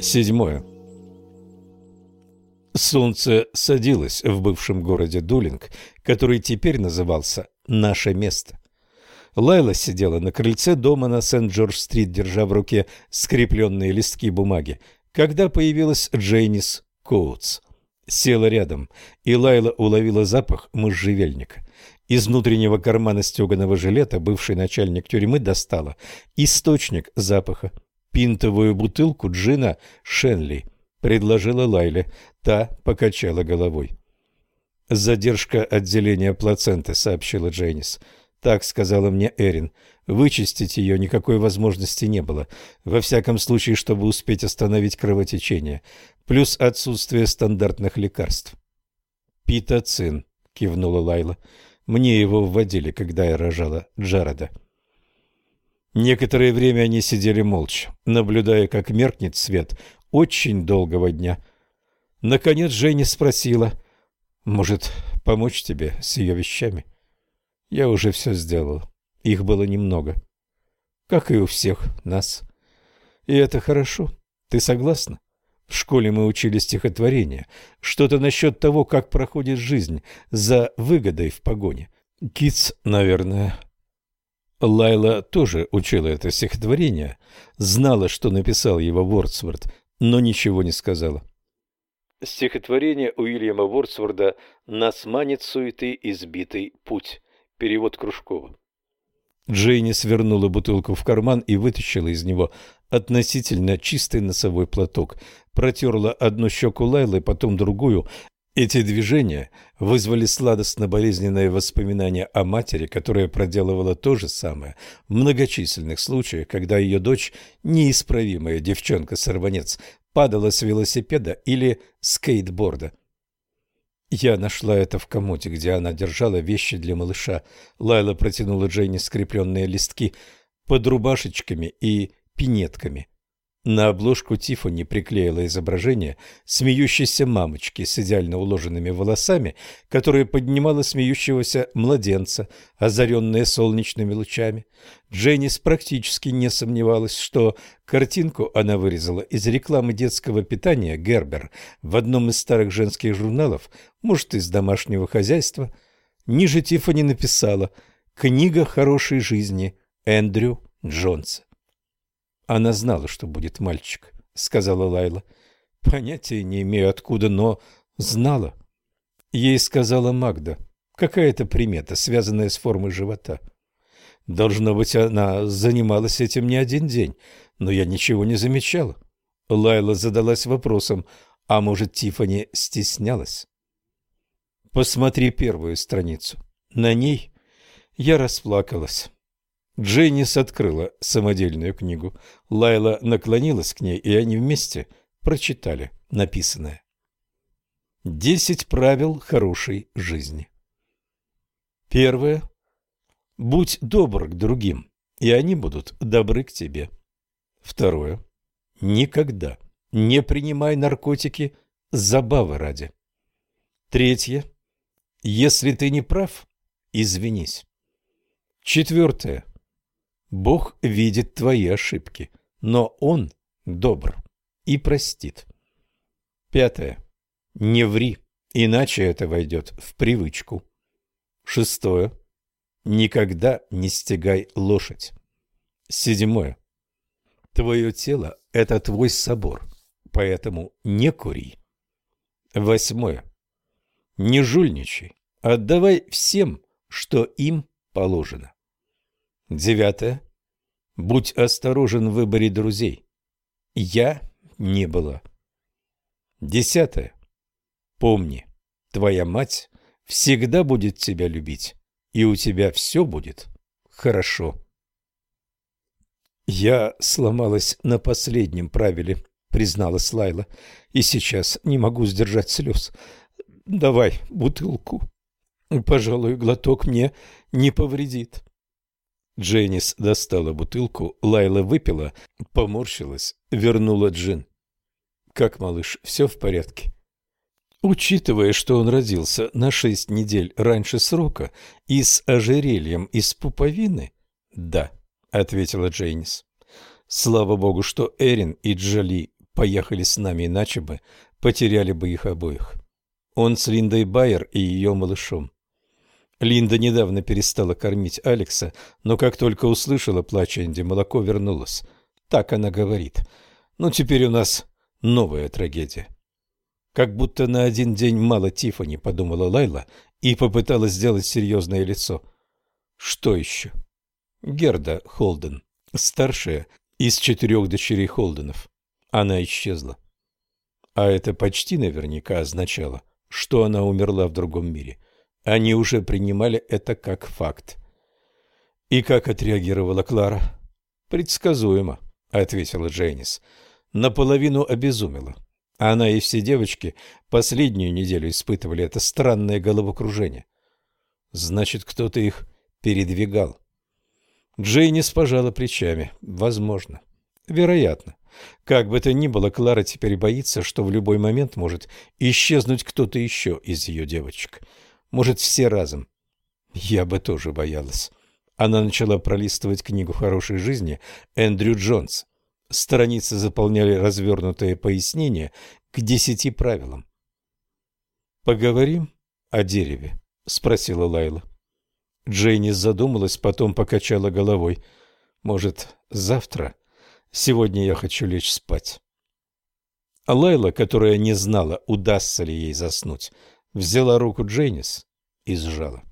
Седьмое. Солнце садилось в бывшем городе Дулинг, который теперь назывался «Наше место». Лайла сидела на крыльце дома на Сент-Джордж-стрит, держа в руке скрепленные листки бумаги, когда появилась Джейнис Коутс. Села рядом, и Лайла уловила запах можжевельника. Из внутреннего кармана стеганого жилета бывший начальник тюрьмы достала источник запаха пинтовую бутылку джина Шенли, предложила Лайле. Та покачала головой. «Задержка отделения плаценты», — сообщила Джейнис. «Так сказала мне Эрин. Вычистить ее никакой возможности не было. Во всяком случае, чтобы успеть остановить кровотечение. Плюс отсутствие стандартных лекарств». «Питоцин», — кивнула Лайла. «Мне его вводили, когда я рожала Джареда». Некоторое время они сидели молча, наблюдая, как меркнет свет очень долгого дня. Наконец Женя спросила, «Может, помочь тебе с ее вещами?» «Я уже все сделал. Их было немного. Как и у всех нас. И это хорошо. Ты согласна?» В школе мы учили стихотворение. Что-то насчет того, как проходит жизнь за выгодой в погоне. Китс, наверное, Лайла тоже учила это стихотворение, знала, что написал его Вордсворт, но ничего не сказала. Стихотворение Уильяма Вордсворда «Нас манит суеты избитый путь». Перевод Кружкова. Джейни свернула бутылку в карман и вытащила из него относительно чистый носовой платок. Протерла одну щеку Лайлы, потом другую, эти движения вызвали сладостно-болезненные воспоминания о матери, которая проделывала то же самое в многочисленных случаях, когда ее дочь, неисправимая девчонка-сорванец, падала с велосипеда или скейтборда. Я нашла это в комоде, где она держала вещи для малыша. Лайла протянула Джейни скрепленные листки под рубашечками и пинетками. На обложку Тиффани приклеила изображение смеющейся мамочки с идеально уложенными волосами, которая поднимала смеющегося младенца, озаренная солнечными лучами. Дженнис практически не сомневалась, что картинку она вырезала из рекламы детского питания «Гербер» в одном из старых женских журналов, может, из домашнего хозяйства. Ниже Тиффани написала «Книга хорошей жизни Эндрю Джонса». Она знала, что будет мальчик, сказала Лайла. Понятия не имею откуда, но знала. Ей сказала Магда. Какая-то примета, связанная с формой живота. Должно быть, она занималась этим не один день, но я ничего не замечала. Лайла задалась вопросом, а может, Тифани стеснялась? Посмотри первую страницу. На ней я расплакалась. Дженнис открыла самодельную книгу. Лайла наклонилась к ней, и они вместе прочитали написанное. Десять правил хорошей жизни. Первое. Будь добр к другим, и они будут добры к тебе. Второе. Никогда не принимай наркотики забавы ради. Третье. Если ты не прав, извинись. Четвертое. Бог видит твои ошибки, но Он добр и простит. Пятое. Не ври, иначе это войдет в привычку. Шестое. Никогда не стегай лошадь. Седьмое. Твое тело – это твой собор, поэтому не кури. Восьмое. Не жульничай, отдавай всем, что им положено. Девятое. Будь осторожен в выборе друзей. Я не была. Десятое. Помни, твоя мать всегда будет тебя любить, и у тебя все будет хорошо. Я сломалась на последнем правиле, призналась Лайла, и сейчас не могу сдержать слез. Давай бутылку. Пожалуй, глоток мне не повредит. Дженнис достала бутылку, Лайла выпила, поморщилась, вернула джин. «Как, малыш, все в порядке?» Учитывая, что он родился на шесть недель раньше срока и с ожерельем из пуповины, да, — ответила Джейнис. Слава богу, что Эрин и Джоли поехали с нами, иначе бы потеряли бы их обоих. Он с Линдой Байер и ее малышом. Линда недавно перестала кормить Алекса, но как только услышала плач Энди, молоко вернулось. Так она говорит. Ну, теперь у нас новая трагедия. Как будто на один день мало Тифани, подумала Лайла и попыталась сделать серьезное лицо. Что еще? Герда Холден, старшая из четырех дочерей Холденов. Она исчезла. А это почти наверняка означало, что она умерла в другом мире. Они уже принимали это как факт. И как отреагировала Клара? Предсказуемо, ответила Джейнис. Наполовину обезумела. Она и все девочки последнюю неделю испытывали это странное головокружение. Значит, кто-то их передвигал. Джейнис пожала плечами. Возможно. Вероятно. Как бы то ни было, Клара теперь боится, что в любой момент может исчезнуть кто-то еще из ее девочек. Может, все разом. Я бы тоже боялась. Она начала пролистывать книгу хорошей жизни Эндрю Джонс. Страницы заполняли развернутые пояснения к десяти правилам. «Поговорим о дереве?» — спросила Лайла. Джейнис задумалась, потом покачала головой. «Может, завтра? Сегодня я хочу лечь спать». Лайла, которая не знала, удастся ли ей заснуть, взяла руку Джейнис и сжала.